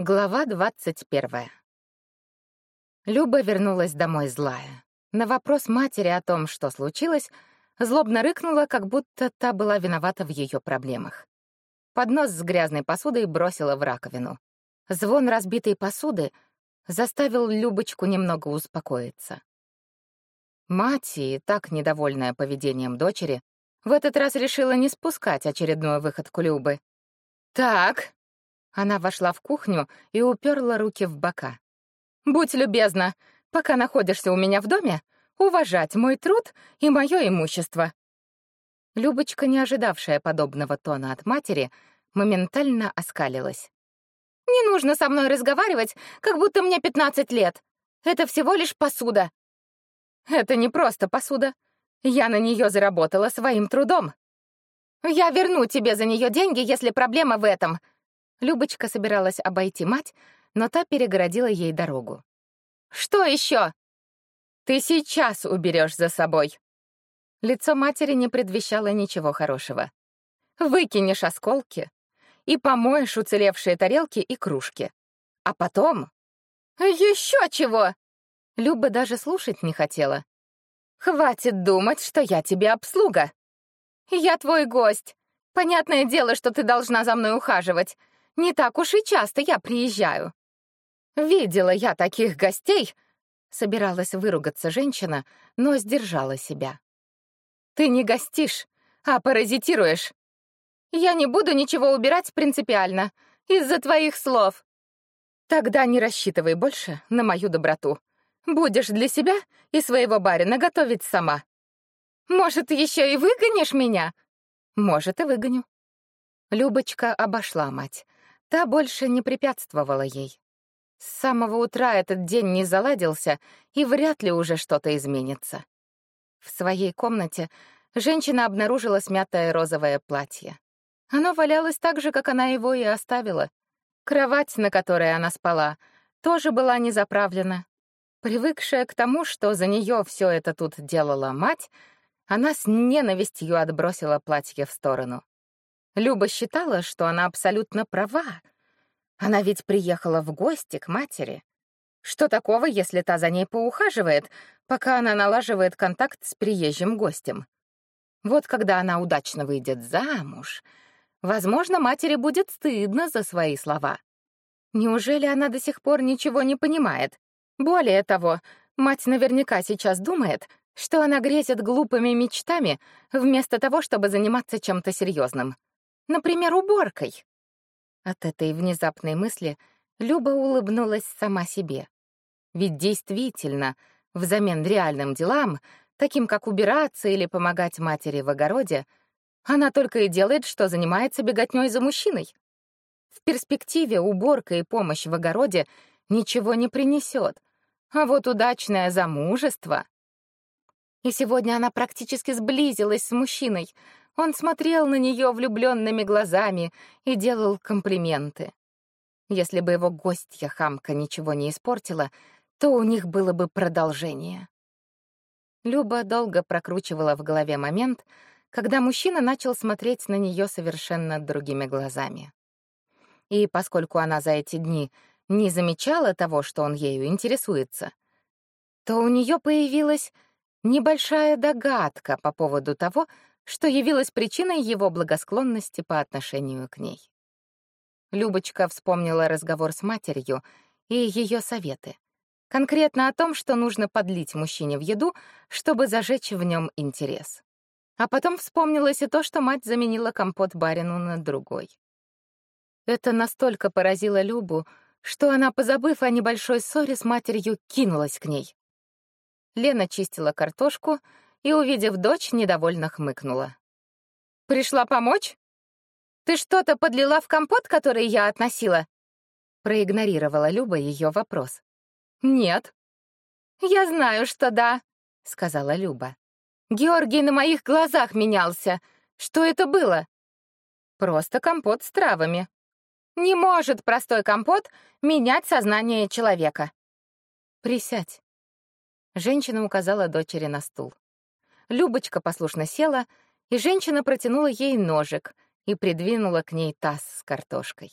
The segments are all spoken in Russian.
Глава двадцать первая. Люба вернулась домой злая. На вопрос матери о том, что случилось, злобно рыкнула, как будто та была виновата в ее проблемах. Поднос с грязной посудой бросила в раковину. Звон разбитой посуды заставил Любочку немного успокоиться. Мать, и так недовольная поведением дочери, в этот раз решила не спускать очередную выходку Любы. «Так», она вошла в кухню и уперла руки в бока. «Будь любезна, пока находишься у меня в доме, уважать мой труд и мое имущество». Любочка, не ожидавшая подобного тона от матери, моментально оскалилась. «Не нужно со мной разговаривать, как будто мне 15 лет. Это всего лишь посуда». «Это не просто посуда. Я на нее заработала своим трудом». «Я верну тебе за нее деньги, если проблема в этом», Любочка собиралась обойти мать, но та перегородила ей дорогу. «Что еще?» «Ты сейчас уберешь за собой!» Лицо матери не предвещало ничего хорошего. «Выкинешь осколки и помоешь уцелевшие тарелки и кружки. А потом...» «Еще чего!» Люба даже слушать не хотела. «Хватит думать, что я тебе обслуга. Я твой гость. Понятное дело, что ты должна за мной ухаживать. Не так уж и часто я приезжаю. Видела я таких гостей, собиралась выругаться женщина, но сдержала себя. Ты не гостишь, а паразитируешь. Я не буду ничего убирать принципиально из-за твоих слов. Тогда не рассчитывай больше на мою доброту. Будешь для себя и своего барина готовить сама. Может, еще и выгонишь меня? Может, и выгоню. Любочка обошла мать. Та больше не препятствовала ей. С самого утра этот день не заладился, и вряд ли уже что-то изменится. В своей комнате женщина обнаружила смятое розовое платье. Оно валялось так же, как она его и оставила. Кровать, на которой она спала, тоже была не заправлена. Привыкшая к тому, что за нее все это тут делала мать, она с ненавистью отбросила платье в сторону. Люба считала, что она абсолютно права. Она ведь приехала в гости к матери. Что такого, если та за ней поухаживает, пока она налаживает контакт с приезжим гостем? Вот когда она удачно выйдет замуж, возможно, матери будет стыдно за свои слова. Неужели она до сих пор ничего не понимает? Более того, мать наверняка сейчас думает, что она грезит глупыми мечтами вместо того, чтобы заниматься чем-то серьезным. Например, уборкой. От этой внезапной мысли Люба улыбнулась сама себе. Ведь действительно, взамен реальным делам, таким как убираться или помогать матери в огороде, она только и делает, что занимается беготнёй за мужчиной. В перспективе уборка и помощь в огороде ничего не принесет, а вот удачное замужество... И сегодня она практически сблизилась с мужчиной, он смотрел на нее влюбленными глазами и делал комплименты. Если бы его гостья хамка ничего не испортила, то у них было бы продолжение. Люба долго прокручивала в голове момент, когда мужчина начал смотреть на нее совершенно другими глазами. И поскольку она за эти дни не замечала того, что он ею интересуется, то у нее появилась небольшая догадка по поводу того, что явилось причиной его благосклонности по отношению к ней. Любочка вспомнила разговор с матерью и ее советы. Конкретно о том, что нужно подлить мужчине в еду, чтобы зажечь в нем интерес. А потом вспомнилось и то, что мать заменила компот барину на другой. Это настолько поразило Любу, что она, позабыв о небольшой ссоре с матерью, кинулась к ней. Лена чистила картошку, и, увидев дочь, недовольно хмыкнула. «Пришла помочь? Ты что-то подлила в компот, который я относила?» Проигнорировала Люба ее вопрос. «Нет». «Я знаю, что да», — сказала Люба. «Георгий на моих глазах менялся. Что это было?» «Просто компот с травами». «Не может простой компот менять сознание человека». «Присядь». Женщина указала дочери на стул. Любочка послушно села, и женщина протянула ей ножик и придвинула к ней таз с картошкой.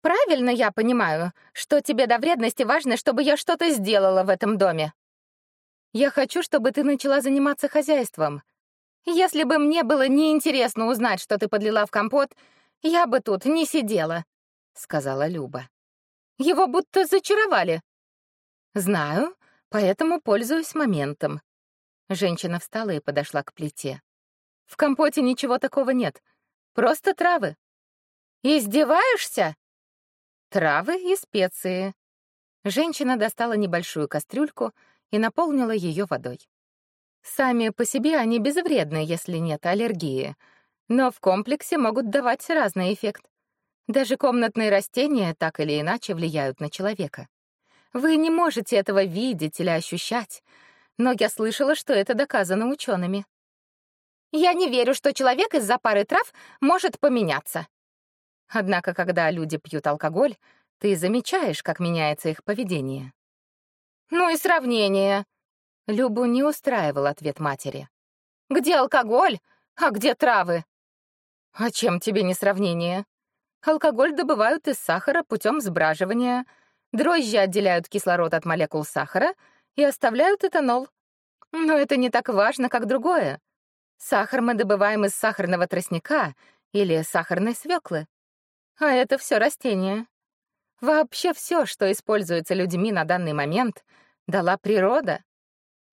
Правильно я понимаю, что тебе до вредности важно, чтобы я что-то сделала в этом доме? Я хочу, чтобы ты начала заниматься хозяйством. Если бы мне было неинтересно узнать, что ты подлила в компот, я бы тут не сидела, — сказала Люба. Его будто зачаровали. Знаю, поэтому пользуюсь моментом. Женщина встала и подошла к плите. В компоте ничего такого нет. Просто травы. Издеваешься? Травы и специи. Женщина достала небольшую кастрюльку и наполнила ее водой. Сами по себе они безвредны, если нет аллергии, но в комплексе могут давать разный эффект. Даже комнатные растения так или иначе влияют на человека. Вы не можете этого видеть или ощущать, но я слышала, что это доказано учеными. Я не верю, что человек из-за пары трав может поменяться. Однако, когда люди пьют алкоголь, ты замечаешь, как меняется их поведение. Ну и сравнение. Любу не устраивал ответ матери. Где алкоголь, а где травы? А чем тебе не сравнение? Алкоголь добывают из сахара путем сбраживания. Дрожжи отделяют кислород от молекул сахара и оставляют этанол. Но это не так важно, как другое. Сахар мы добываем из сахарного тростника или сахарной свеклы. А это все растения. Вообще все, что используется людьми на данный момент, дала природа.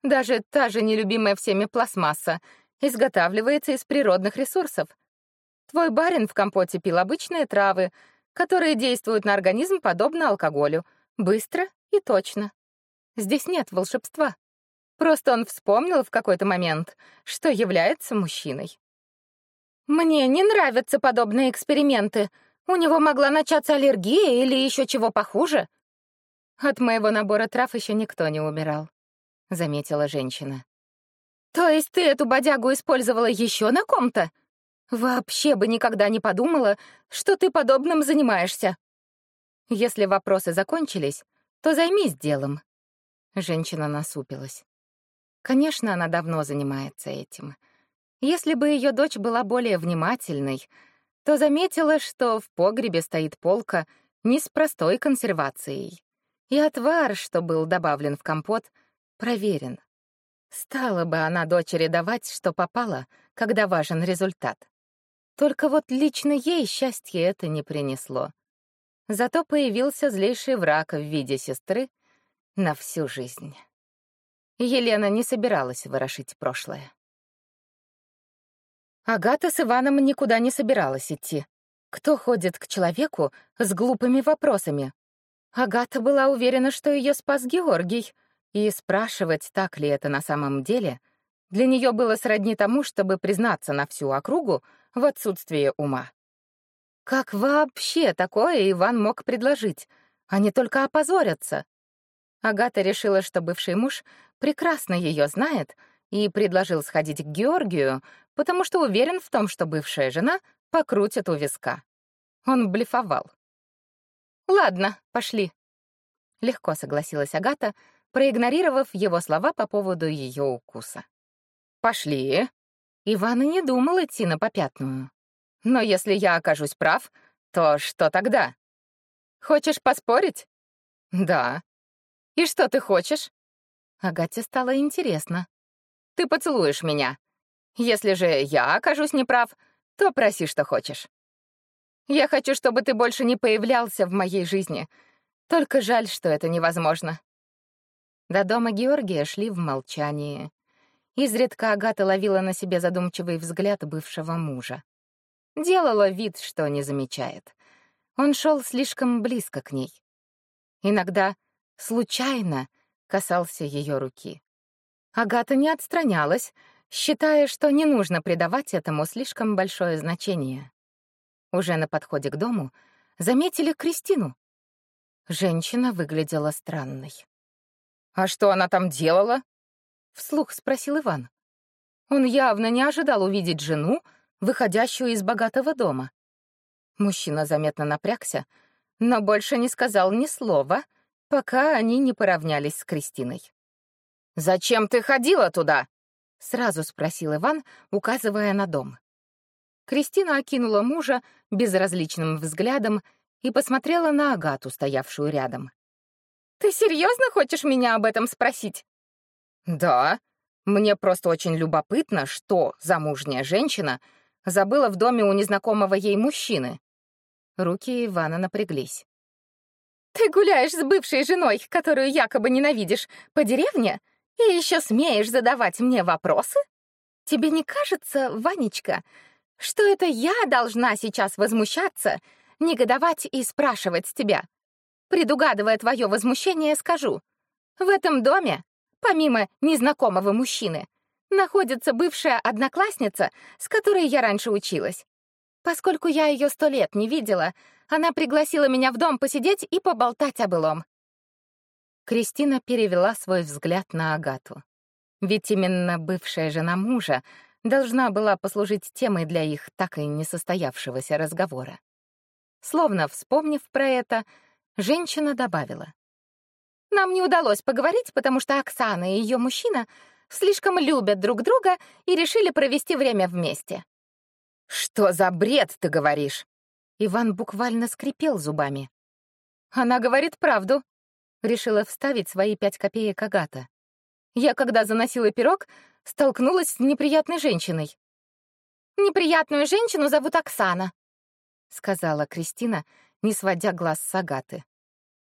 Даже та же нелюбимая всеми пластмасса изготавливается из природных ресурсов. Твой барин в компоте пил обычные травы, которые действуют на организм подобно алкоголю, быстро и точно. Здесь нет волшебства. Просто он вспомнил в какой-то момент, что является мужчиной. «Мне не нравятся подобные эксперименты. У него могла начаться аллергия или еще чего похуже». «От моего набора трав еще никто не умирал», — заметила женщина. «То есть ты эту бодягу использовала еще на ком-то? Вообще бы никогда не подумала, что ты подобным занимаешься». «Если вопросы закончились, то займись делом». Женщина насупилась. Конечно, она давно занимается этим. Если бы ее дочь была более внимательной, то заметила, что в погребе стоит полка не с простой консервацией. И отвар, что был добавлен в компот, проверен. Стала бы она дочери давать, что попало, когда важен результат. Только вот лично ей счастье это не принесло. Зато появился злейший враг в виде сестры на всю жизнь. Елена не собиралась ворошить прошлое. Агата с Иваном никуда не собиралась идти. Кто ходит к человеку с глупыми вопросами? Агата была уверена, что ее спас Георгий, и спрашивать, так ли это на самом деле, для нее было сродни тому, чтобы признаться на всю округу в отсутствии ума. Как вообще такое Иван мог предложить? Они только опозорятся. Агата решила, что бывший муж прекрасно ее знает и предложил сходить к Георгию, потому что уверен в том, что бывшая жена покрутит у виска. Он блефовал. «Ладно, пошли», — легко согласилась Агата, проигнорировав его слова по поводу ее укуса. «Пошли». Иван и не думал идти на попятную. «Но если я окажусь прав, то что тогда? Хочешь поспорить?» «Да», «И что ты хочешь?» Агате стало интересно. «Ты поцелуешь меня. Если же я окажусь неправ, то проси, что хочешь. Я хочу, чтобы ты больше не появлялся в моей жизни. Только жаль, что это невозможно». До дома Георгия шли в молчании. Изредка Агата ловила на себе задумчивый взгляд бывшего мужа. Делала вид, что не замечает. Он шел слишком близко к ней. Иногда случайно касался ее руки. Агата не отстранялась, считая, что не нужно придавать этому слишком большое значение. Уже на подходе к дому заметили Кристину. Женщина выглядела странной. «А что она там делала?» — вслух спросил Иван. Он явно не ожидал увидеть жену, выходящую из богатого дома. Мужчина заметно напрягся, но больше не сказал ни слова — пока они не поравнялись с Кристиной. «Зачем ты ходила туда?» — сразу спросил Иван, указывая на дом. Кристина окинула мужа безразличным взглядом и посмотрела на Агату, стоявшую рядом. «Ты серьезно хочешь меня об этом спросить?» «Да. Мне просто очень любопытно, что замужняя женщина забыла в доме у незнакомого ей мужчины». Руки Ивана напряглись. «Ты гуляешь с бывшей женой, которую якобы ненавидишь, по деревне, и еще смеешь задавать мне вопросы? Тебе не кажется, Ванечка, что это я должна сейчас возмущаться, негодовать и спрашивать тебя? Предугадывая твое возмущение, скажу. В этом доме, помимо незнакомого мужчины, находится бывшая одноклассница, с которой я раньше училась. Поскольку я ее сто лет не видела, она пригласила меня в дом посидеть и поболтать о былом. Кристина перевела свой взгляд на Агату. Ведь именно бывшая жена мужа должна была послужить темой для их так и не состоявшегося разговора. Словно вспомнив про это, женщина добавила. «Нам не удалось поговорить, потому что Оксана и ее мужчина слишком любят друг друга и решили провести время вместе». «Что за бред ты говоришь?» Иван буквально скрипел зубами. «Она говорит правду», решила вставить свои пять копеек Агата. Я, когда заносила пирог, столкнулась с неприятной женщиной. «Неприятную женщину зовут Оксана», — сказала Кристина, не сводя глаз с Агаты.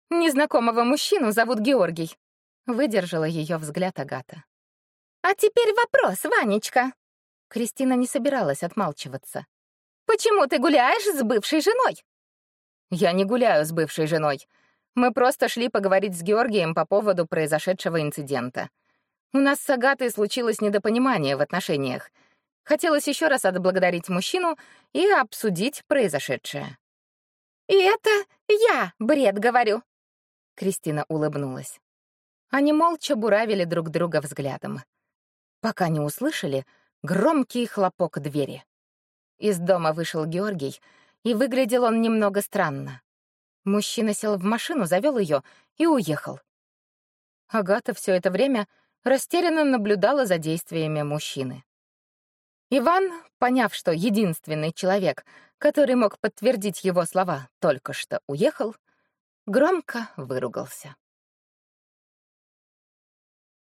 «Незнакомого мужчину зовут Георгий», — выдержала ее взгляд Агата. «А теперь вопрос, Ванечка». Кристина не собиралась отмалчиваться. «Почему ты гуляешь с бывшей женой?» «Я не гуляю с бывшей женой. Мы просто шли поговорить с Георгием по поводу произошедшего инцидента. У нас с Агатой случилось недопонимание в отношениях. Хотелось еще раз отблагодарить мужчину и обсудить произошедшее. «И это я бред говорю», — Кристина улыбнулась. Они молча буравили друг друга взглядом, пока не услышали громкий хлопок двери. Из дома вышел Георгий, и выглядел он немного странно. Мужчина сел в машину, завел ее и уехал. Агата все это время растерянно наблюдала за действиями мужчины. Иван, поняв, что единственный человек, который мог подтвердить его слова, только что уехал, громко выругался.